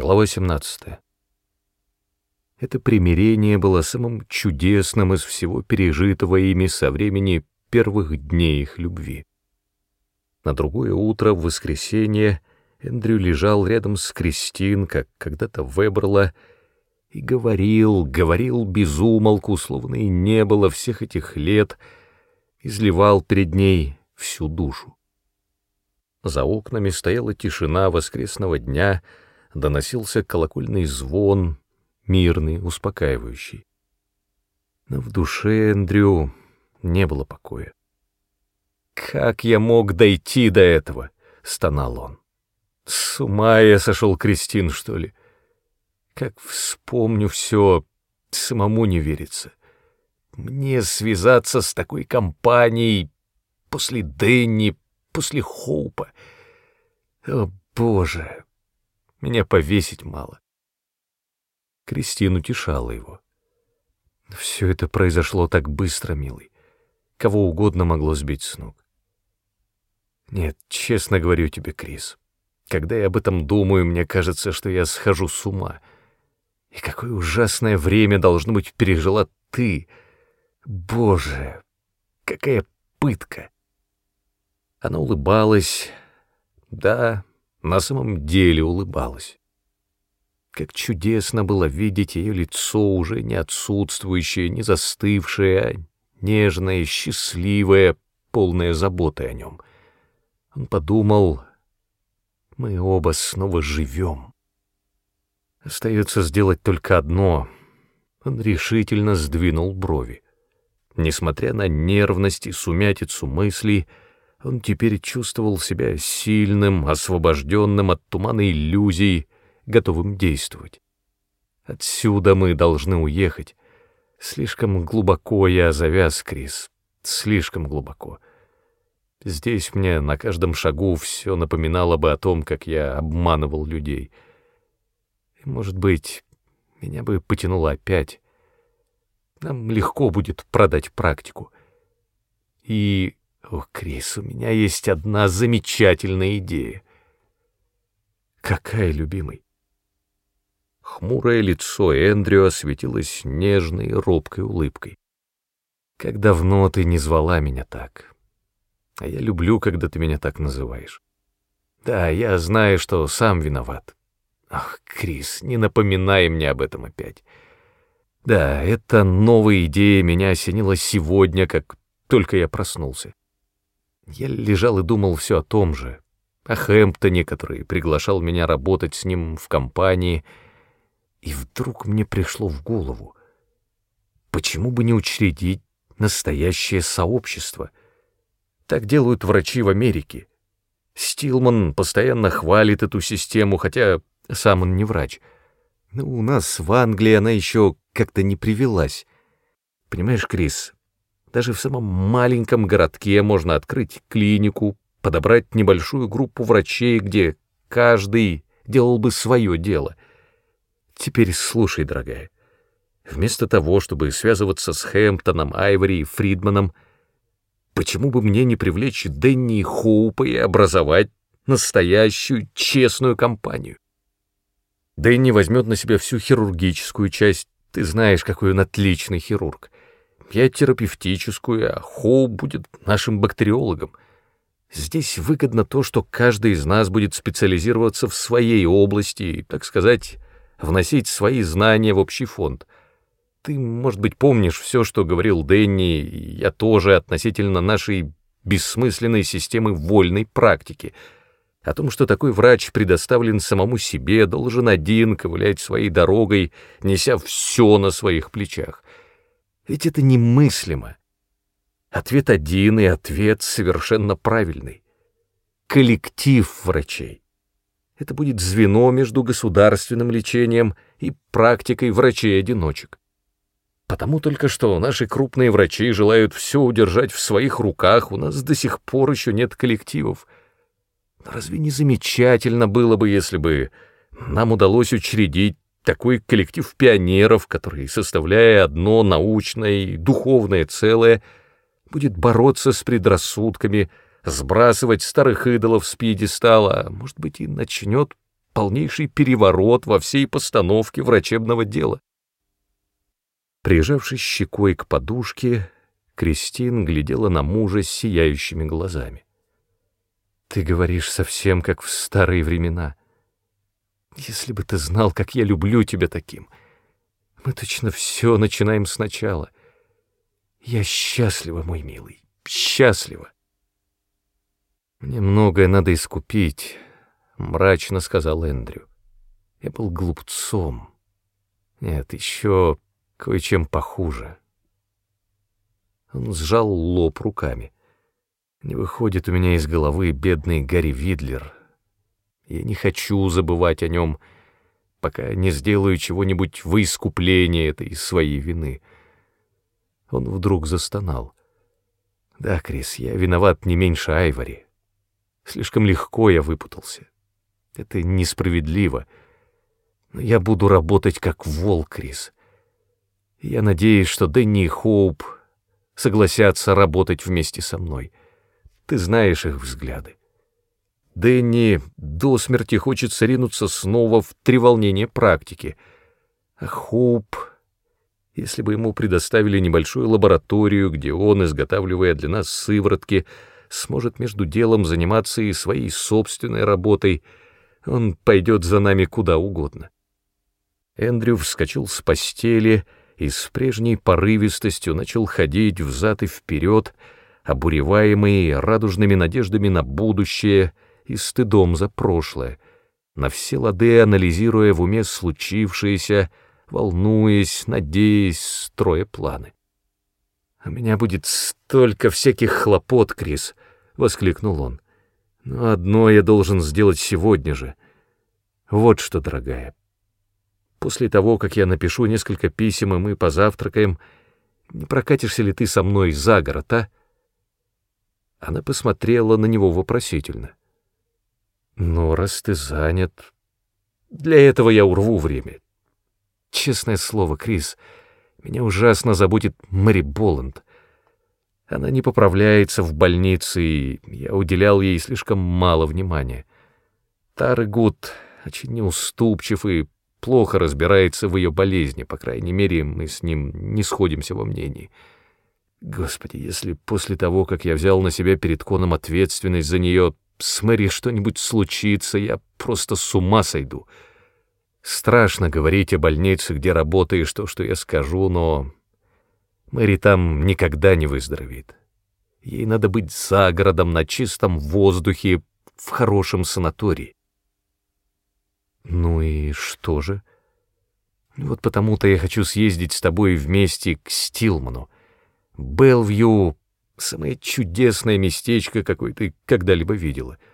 Глава 17. Это примирение было самым чудесным из всего пережитого ими со времени первых дней их любви. На другое утро, в воскресенье, Эндрю лежал рядом с Кристин, как когда-то выбрала, и говорил, говорил без умолку, словно и не было всех этих лет, изливал перед ней всю душу. За окнами стояла тишина воскресного дня — доносился колокольный звон, мирный, успокаивающий. Но в душе Эндрю не было покоя. «Как я мог дойти до этого?» — стонал он. «С ума я сошел, Кристин, что ли? Как вспомню все, самому не верится. Мне связаться с такой компанией после Дэнни, после Хоупа. О, Боже, меня повесить мало. Кристин утешала его. Все это произошло так быстро, милый. Кого угодно могло сбить с ног. Нет, честно говорю тебе, Крис, когда я об этом думаю, мне кажется, что я схожу с ума. И какое ужасное время, должно быть, пережила ты. Боже, какая пытка! Она улыбалась. Да, на самом деле улыбалась. Как чудесно было видеть ее лицо, уже не отсутствующее, не застывшее, а нежное, счастливое, полное заботы о нем. Он подумал, мы оба снова живем. Остается сделать только одно. Он решительно сдвинул брови. Несмотря на нервность и сумятицу мыслей, он теперь чувствовал себя сильным, освобожденным от тумана иллюзий, готовым действовать. Отсюда мы должны уехать. Слишком глубоко я завяз, Крис, слишком глубоко. Здесь мне на каждом шагу все напоминало бы о том, как я обманывал людей. И, может быть, меня бы потянуло опять. Нам легко будет продать практику. И о, Крис, у меня есть одна замечательная идея. Какая, любимый? Хмурое лицо Эндрю осветилось нежной, робкой улыбкой. Как давно ты не звала меня так? А я люблю, когда ты меня так называешь. Да, я знаю, что сам виноват. Ах, Крис, не напоминай мне об этом опять. Да, эта новая идея меня осенила сегодня, как только я проснулся. Я лежал и думал все о том же, о Хэмптоне, который приглашал меня работать с ним в компании, и вдруг мне пришло в голову, почему бы не учредить настоящее сообщество? Так делают врачи в Америке. Стилман постоянно хвалит эту систему, хотя сам он не врач. Но у нас в Англии она еще как-то не привелась. Понимаешь, Крис, даже в самом маленьком городке можно открыть клинику, подобрать небольшую группу врачей, где каждый делал бы свое дело. Теперь слушай, дорогая. Вместо того, чтобы связываться с Хэмптоном, Айвори и Фридманом, почему бы мне не привлечь Дэнни и Хоупа и образовать настоящую честную компанию? Дэнни возьмет на себя всю хирургическую часть, ты знаешь, какой он отличный хирург я терапевтическую, а Хоу будет нашим бактериологом. Здесь выгодно то, что каждый из нас будет специализироваться в своей области и, так сказать, вносить свои знания в общий фонд. Ты, может быть, помнишь все, что говорил Дэнни, и я тоже относительно нашей бессмысленной системы вольной практики, о том, что такой врач предоставлен самому себе, должен один ковылять своей дорогой, неся все на своих плечах. Ведь это немыслимо. Ответ один, и ответ совершенно правильный. Коллектив врачей. Это будет звено между государственным лечением и практикой врачей-одиночек. Потому только что наши крупные врачи желают все удержать в своих руках, у нас до сих пор еще нет коллективов. Но разве не замечательно было бы, если бы нам удалось учредить такой коллектив пионеров, который, составляя одно научное и духовное целое, будет бороться с предрассудками, сбрасывать старых идолов с пьедестала, а может быть и начнет полнейший переворот во всей постановке врачебного дела. Прижавшись щекой к подушке, Кристин глядела на мужа с сияющими глазами. «Ты говоришь совсем как в старые времена. Если бы ты знал, как я люблю тебя таким. Мы точно все начинаем сначала. Я счастлива, мой милый, счастлива. Мне многое надо искупить, — мрачно сказал Эндрю. Я был глупцом. Нет, еще кое-чем похуже. Он сжал лоб руками. Не выходит у меня из головы бедный Гарри Видлер. Я не хочу забывать о нем, пока не сделаю чего-нибудь во искупление этой своей вины. Он вдруг застонал. Да, Крис, я виноват не меньше Айвори. Слишком легко я выпутался. Это несправедливо. Но я буду работать как волк, Крис. Я надеюсь, что Дэнни и Хоуп согласятся работать вместе со мной. Ты знаешь их взгляды. Дэнни до смерти хочет соринуться снова в треволнение практики. А Хоуп, если бы ему предоставили небольшую лабораторию, где он, изготавливая для нас сыворотки, сможет между делом заниматься и своей собственной работой, он пойдет за нами куда угодно. Эндрю вскочил с постели и с прежней порывистостью начал ходить взад и вперед, обуреваемый радужными надеждами на будущее и стыдом за прошлое, на все лады анализируя в уме случившееся, волнуясь, надеясь, строя планы. «У меня будет столько всяких хлопот, Крис!» — воскликнул он. «Но одно я должен сделать сегодня же. Вот что, дорогая. После того, как я напишу несколько писем, и мы позавтракаем, не прокатишься ли ты со мной за город, а?» Она посмотрела на него вопросительно. «Ну, раз ты занят...» «Для этого я урву время. Честное слово, Крис...» Меня ужасно заботит Мэри Боланд. Она не поправляется в больнице, и я уделял ей слишком мало внимания. Тары Гуд очень неуступчив и плохо разбирается в ее болезни, по крайней мере, мы с ним не сходимся во мнении. Господи, если после того, как я взял на себя перед Коном ответственность за нее, с Мэри что-нибудь случится, я просто с ума сойду». Страшно говорить о больнице, где работаешь, то, что я скажу, но Мэри там никогда не выздоровеет. Ей надо быть за городом, на чистом воздухе, в хорошем санатории. Ну и что же? Вот потому-то я хочу съездить с тобой вместе к Стилману. Белвью — самое чудесное местечко, какое ты когда-либо видела —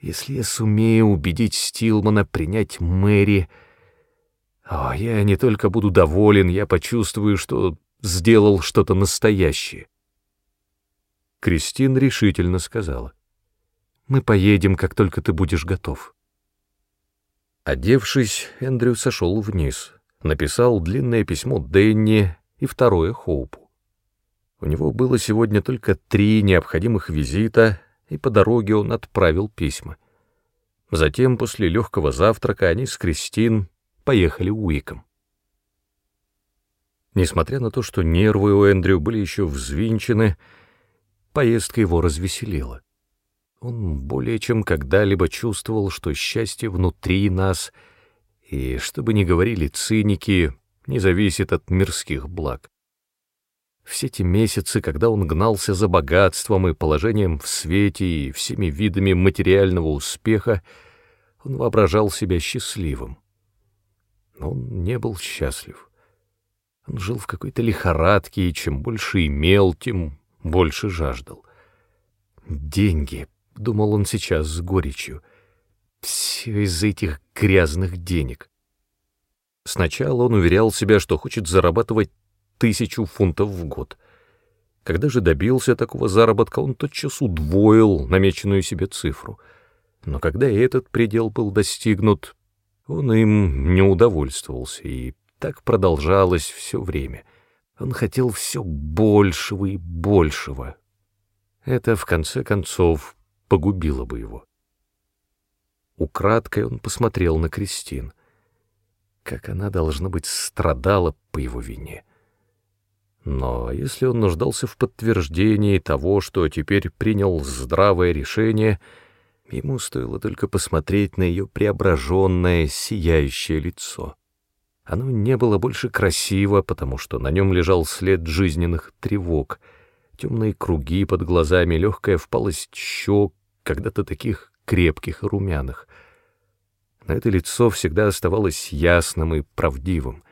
если я сумею убедить Стилмана принять Мэри... О, я не только буду доволен, я почувствую, что сделал что-то настоящее. Кристин решительно сказала. «Мы поедем, как только ты будешь готов». Одевшись, Эндрю сошел вниз, написал длинное письмо Дэнни и второе Хоупу. У него было сегодня только три необходимых визита, и по дороге он отправил письма. Затем, после легкого завтрака, они с Кристин поехали Уиком. Несмотря на то, что нервы у Эндрю были еще взвинчены, поездка его развеселила. Он более чем когда-либо чувствовал, что счастье внутри нас, и, что бы ни говорили циники, не зависит от мирских благ. Все те месяцы, когда он гнался за богатством и положением в свете и всеми видами материального успеха, он воображал себя счастливым. Но он не был счастлив. Он жил в какой-то лихорадке, и чем больше имел, тем больше жаждал. «Деньги», — думал он сейчас с горечью, — «все из этих грязных денег». Сначала он уверял себя, что хочет зарабатывать тысячу фунтов в год. Когда же добился такого заработка, он тотчас удвоил намеченную себе цифру. Но когда этот предел был достигнут, он им не удовольствовался, и так продолжалось все время. Он хотел все большего и большего. Это, в конце концов, погубило бы его. Украдкой он посмотрел на Кристин. Как она, должна быть, страдала по его вине. Но если он нуждался в подтверждении того, что теперь принял здравое решение, ему стоило только посмотреть на ее преображенное, сияющее лицо. Оно не было больше красиво, потому что на нем лежал след жизненных тревог, темные круги под глазами, легкая впалость щек, когда-то таких крепких и румяных. Но это лицо всегда оставалось ясным и правдивым —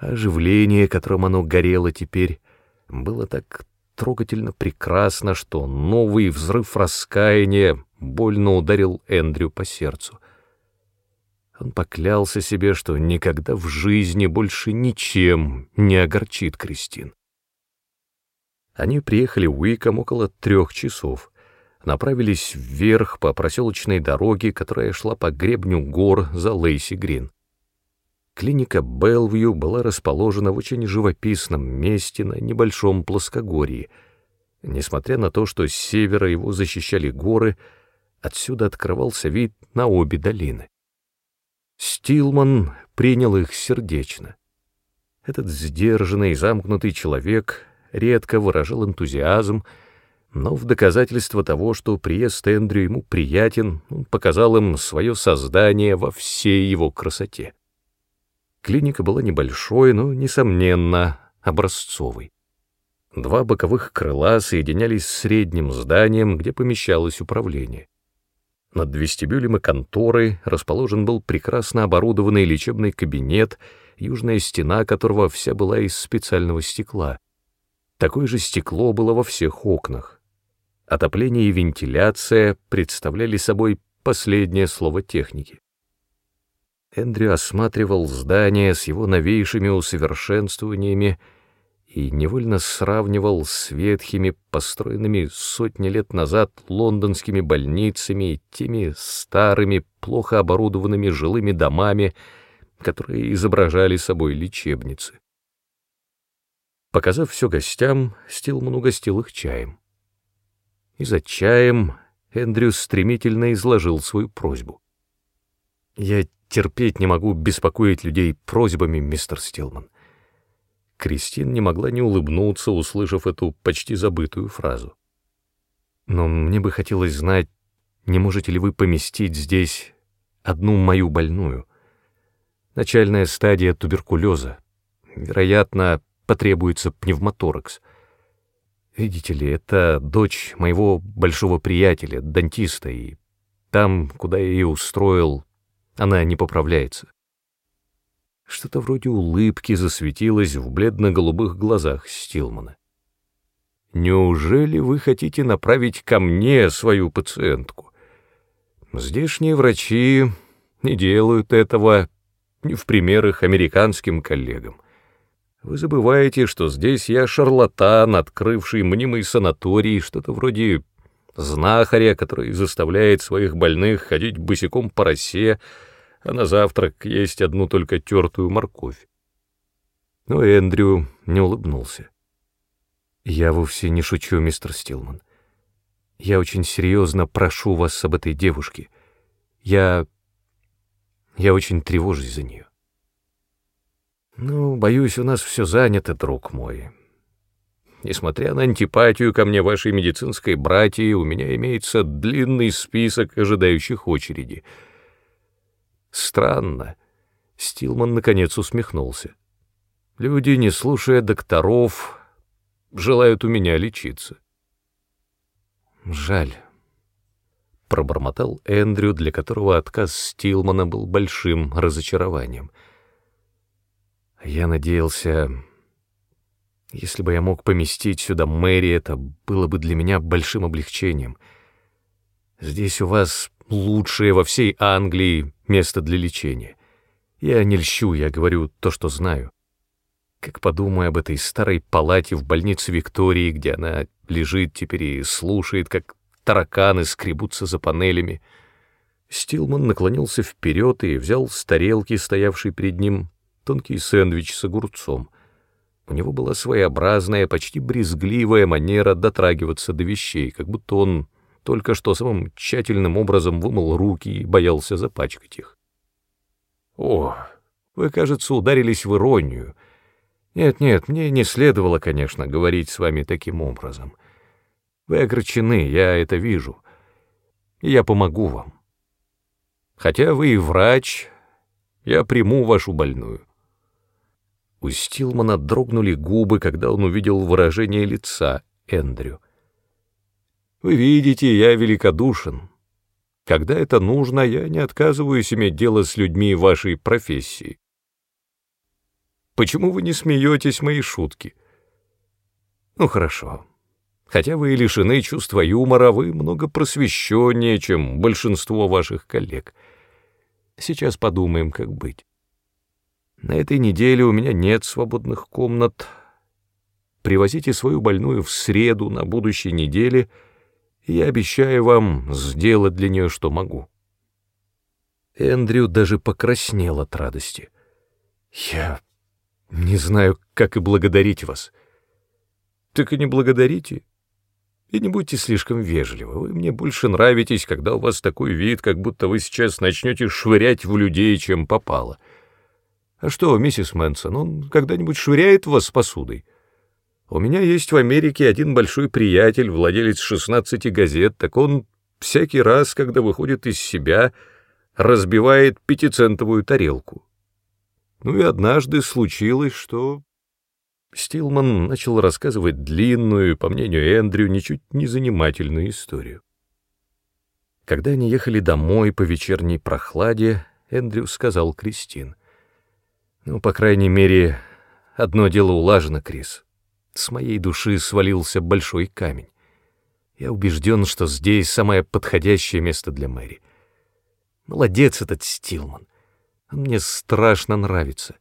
Оживление, которым оно горело теперь, было так трогательно прекрасно, что новый взрыв раскаяния больно ударил Эндрю по сердцу. Он поклялся себе, что никогда в жизни больше ничем не огорчит Кристин. Они приехали Уиком около трех часов, направились вверх по проселочной дороге, которая шла по гребню гор за Лейси Грин. Клиника Белвью была расположена в очень живописном месте на небольшом плоскогорье. Несмотря на то, что с севера его защищали горы, отсюда открывался вид на обе долины. Стилман принял их сердечно. Этот сдержанный, замкнутый человек редко выражал энтузиазм, но в доказательство того, что приезд Эндрю ему приятен, он показал им свое создание во всей его красоте. Клиника была небольшой, но, несомненно, образцовой. Два боковых крыла соединялись с средним зданием, где помещалось управление. Над вестибюлем и конторой расположен был прекрасно оборудованный лечебный кабинет, южная стена которого вся была из специального стекла. Такое же стекло было во всех окнах. Отопление и вентиляция представляли собой последнее слово техники. Эндрю осматривал здание с его новейшими усовершенствованиями и невольно сравнивал с ветхими, построенными сотни лет назад лондонскими больницами и теми старыми, плохо оборудованными жилыми домами, которые изображали собой лечебницы. Показав все гостям, Стилман угостил их чаем. И за чаем Эндрю стремительно изложил свою просьбу. «Я Терпеть не могу беспокоить людей просьбами, мистер Стилман. Кристин не могла не улыбнуться, услышав эту почти забытую фразу. Но мне бы хотелось знать, не можете ли вы поместить здесь одну мою больную? Начальная стадия туберкулеза. Вероятно, потребуется пневмоторакс. Видите ли, это дочь моего большого приятеля, дантиста, и там, куда я ее устроил, она не поправляется. Что-то вроде улыбки засветилось в бледно-голубых глазах Стилмана. «Неужели вы хотите направить ко мне свою пациентку? Здешние врачи не делают этого в пример их американским коллегам. Вы забываете, что здесь я шарлатан, открывший мнимый санаторий, что-то вроде знахаря, который заставляет своих больных ходить босиком по росе, а на завтрак есть одну только тертую морковь. Но Эндрю не улыбнулся. «Я вовсе не шучу, мистер Стилман. Я очень серьезно прошу вас об этой девушке. Я... я очень тревожусь за нее». «Ну, боюсь, у нас все занято, друг мой. Несмотря на антипатию ко мне вашей медицинской братьи, у меня имеется длинный список ожидающих очереди». Странно. Стилман наконец усмехнулся. Люди, не слушая докторов, желают у меня лечиться. Жаль. Пробормотал Эндрю, для которого отказ Стилмана был большим разочарованием. Я надеялся, если бы я мог поместить сюда Мэри, это было бы для меня большим облегчением. Здесь у вас лучшее во всей Англии место для лечения. Я не льщу, я говорю то, что знаю. Как подумаю об этой старой палате в больнице Виктории, где она лежит теперь и слушает, как тараканы скребутся за панелями. Стилман наклонился вперед и взял с тарелки, стоявшей перед ним, тонкий сэндвич с огурцом. У него была своеобразная, почти брезгливая манера дотрагиваться до вещей, как будто он только что самым тщательным образом вымыл руки и боялся запачкать их. О, вы, кажется, ударились в иронию. Нет-нет, мне не следовало, конечно, говорить с вами таким образом. Вы огорчены, я это вижу. Я помогу вам. Хотя вы и врач, я приму вашу больную. У Стилмана дрогнули губы, когда он увидел выражение лица Эндрю. «Вы видите, я великодушен. Когда это нужно, я не отказываюсь иметь дело с людьми вашей профессии. Почему вы не смеетесь мои шутки? Ну, хорошо. Хотя вы и лишены чувства юмора, вы много просвещеннее, чем большинство ваших коллег. Сейчас подумаем, как быть. На этой неделе у меня нет свободных комнат. Привозите свою больную в среду на будущей неделе, я обещаю вам сделать для нее, что могу. Эндрю даже покраснел от радости. Я не знаю, как и благодарить вас. Так и не благодарите. И не будьте слишком вежливы. Вы мне больше нравитесь, когда у вас такой вид, как будто вы сейчас начнете швырять в людей, чем попало. — а что, миссис Мэнсон, он когда-нибудь швыряет вас посудой? У меня есть в Америке один большой приятель, владелец 16 газет, так он всякий раз, когда выходит из себя, разбивает пятицентовую тарелку. Ну и однажды случилось, что... Стилман начал рассказывать длинную, по мнению Эндрю, ничуть не занимательную историю. Когда они ехали домой по вечерней прохладе, Эндрю сказал Кристин. Ну, по крайней мере, одно дело улажено, Крис. С моей души свалился большой камень. Я убежден, что здесь самое подходящее место для Мэри. Молодец этот Стилман. Он мне страшно нравится.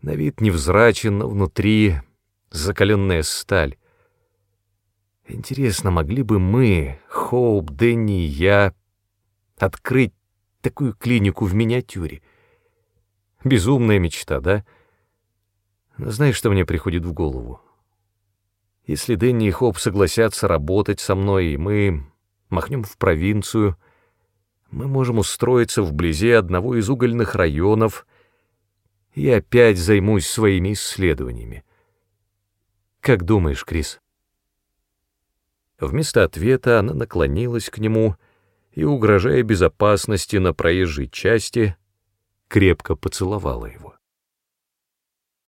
На вид невзрачен, но внутри закаленная сталь. Интересно, могли бы мы, Хоуп, Дэнни и я, открыть такую клинику в миниатюре — Безумная мечта, да? Но знаешь, что мне приходит в голову? Если Дэнни и Хоп согласятся работать со мной, и мы махнем в провинцию, мы можем устроиться вблизи одного из угольных районов и опять займусь своими исследованиями. Как думаешь, Крис? Вместо ответа она наклонилась к нему и, угрожая безопасности на проезжей части, крепко поцеловала его.